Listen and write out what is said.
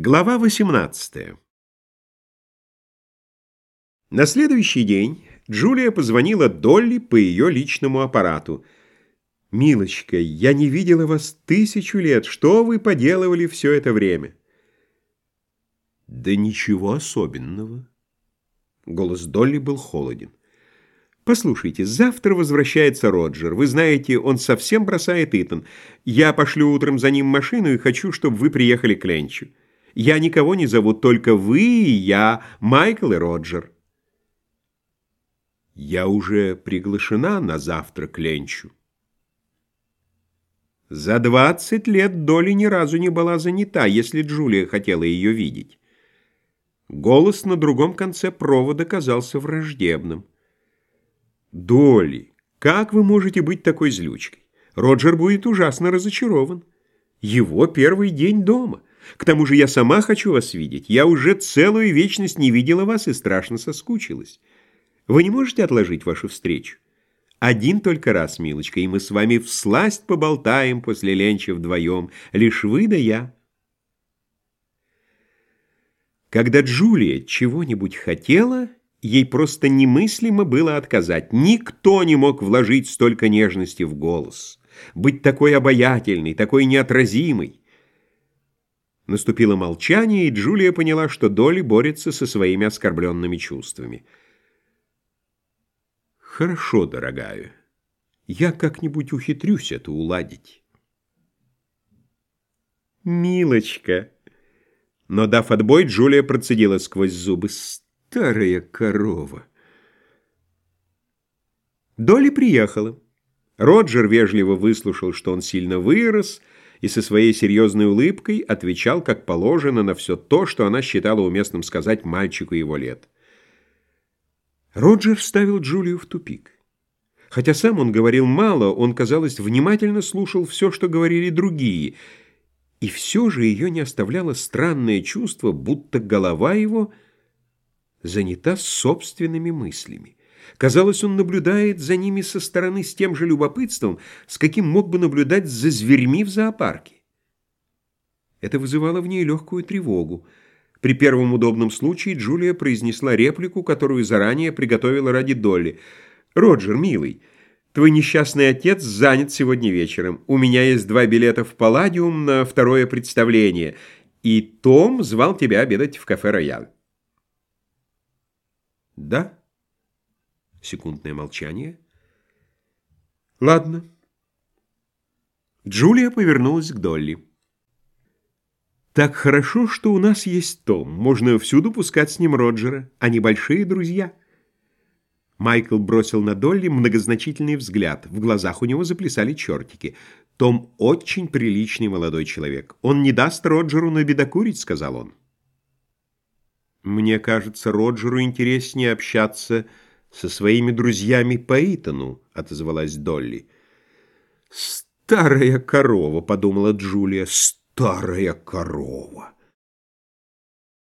Глава 18 На следующий день Джулия позвонила Долли по ее личному аппарату. «Милочка, я не видела вас тысячу лет. Что вы поделывали все это время?» «Да ничего особенного». Голос Долли был холоден. «Послушайте, завтра возвращается Роджер. Вы знаете, он совсем бросает Итан. Я пошлю утром за ним машину и хочу, чтобы вы приехали к Ленчу». Я никого не зову, только вы и я, Майкл и Роджер. Я уже приглашена на завтрак Ленчу. За двадцать лет Доли ни разу не была занята, если Джулия хотела ее видеть. Голос на другом конце провода казался враждебным. «Долли, как вы можете быть такой злючкой? Роджер будет ужасно разочарован. Его первый день дома. К тому же я сама хочу вас видеть. Я уже целую вечность не видела вас и страшно соскучилась. Вы не можете отложить вашу встречу? Один только раз, милочка, и мы с вами всласть поболтаем после ленча вдвоем, лишь вы да я. Когда Джулия чего-нибудь хотела, ей просто немыслимо было отказать. Никто не мог вложить столько нежности в голос, быть такой обаятельной, такой неотразимой. Наступило молчание, и Джулия поняла, что Долли борется со своими оскорбленными чувствами. «Хорошо, дорогая. Я как-нибудь ухитрюсь это уладить». «Милочка!» Но, дав отбой, Джулия процедила сквозь зубы. «Старая корова!» Долли приехала. Роджер вежливо выслушал, что он сильно вырос, и со своей серьезной улыбкой отвечал, как положено, на все то, что она считала уместным сказать мальчику его лет. Роджер ставил Джулию в тупик. Хотя сам он говорил мало, он, казалось, внимательно слушал все, что говорили другие, и все же ее не оставляло странное чувство, будто голова его занята собственными мыслями. Казалось, он наблюдает за ними со стороны с тем же любопытством, с каким мог бы наблюдать за зверьми в зоопарке. Это вызывало в ней легкую тревогу. При первом удобном случае Джулия произнесла реплику, которую заранее приготовила ради Долли. «Роджер, милый, твой несчастный отец занят сегодня вечером. У меня есть два билета в Палладиум на второе представление, и Том звал тебя обедать в кафе «Рояль». «Да?» Секундное молчание. «Ладно». Джулия повернулась к Долли. «Так хорошо, что у нас есть Том. Можно всюду пускать с ним Роджера. Они большие друзья». Майкл бросил на Долли многозначительный взгляд. В глазах у него заплясали чертики. «Том очень приличный молодой человек. Он не даст Роджеру набедокурить», — сказал он. «Мне кажется, Роджеру интереснее общаться со своими друзьями по Итану», — отозвалась Долли. «Старая корова», — подумала Джулия, — «старая корова».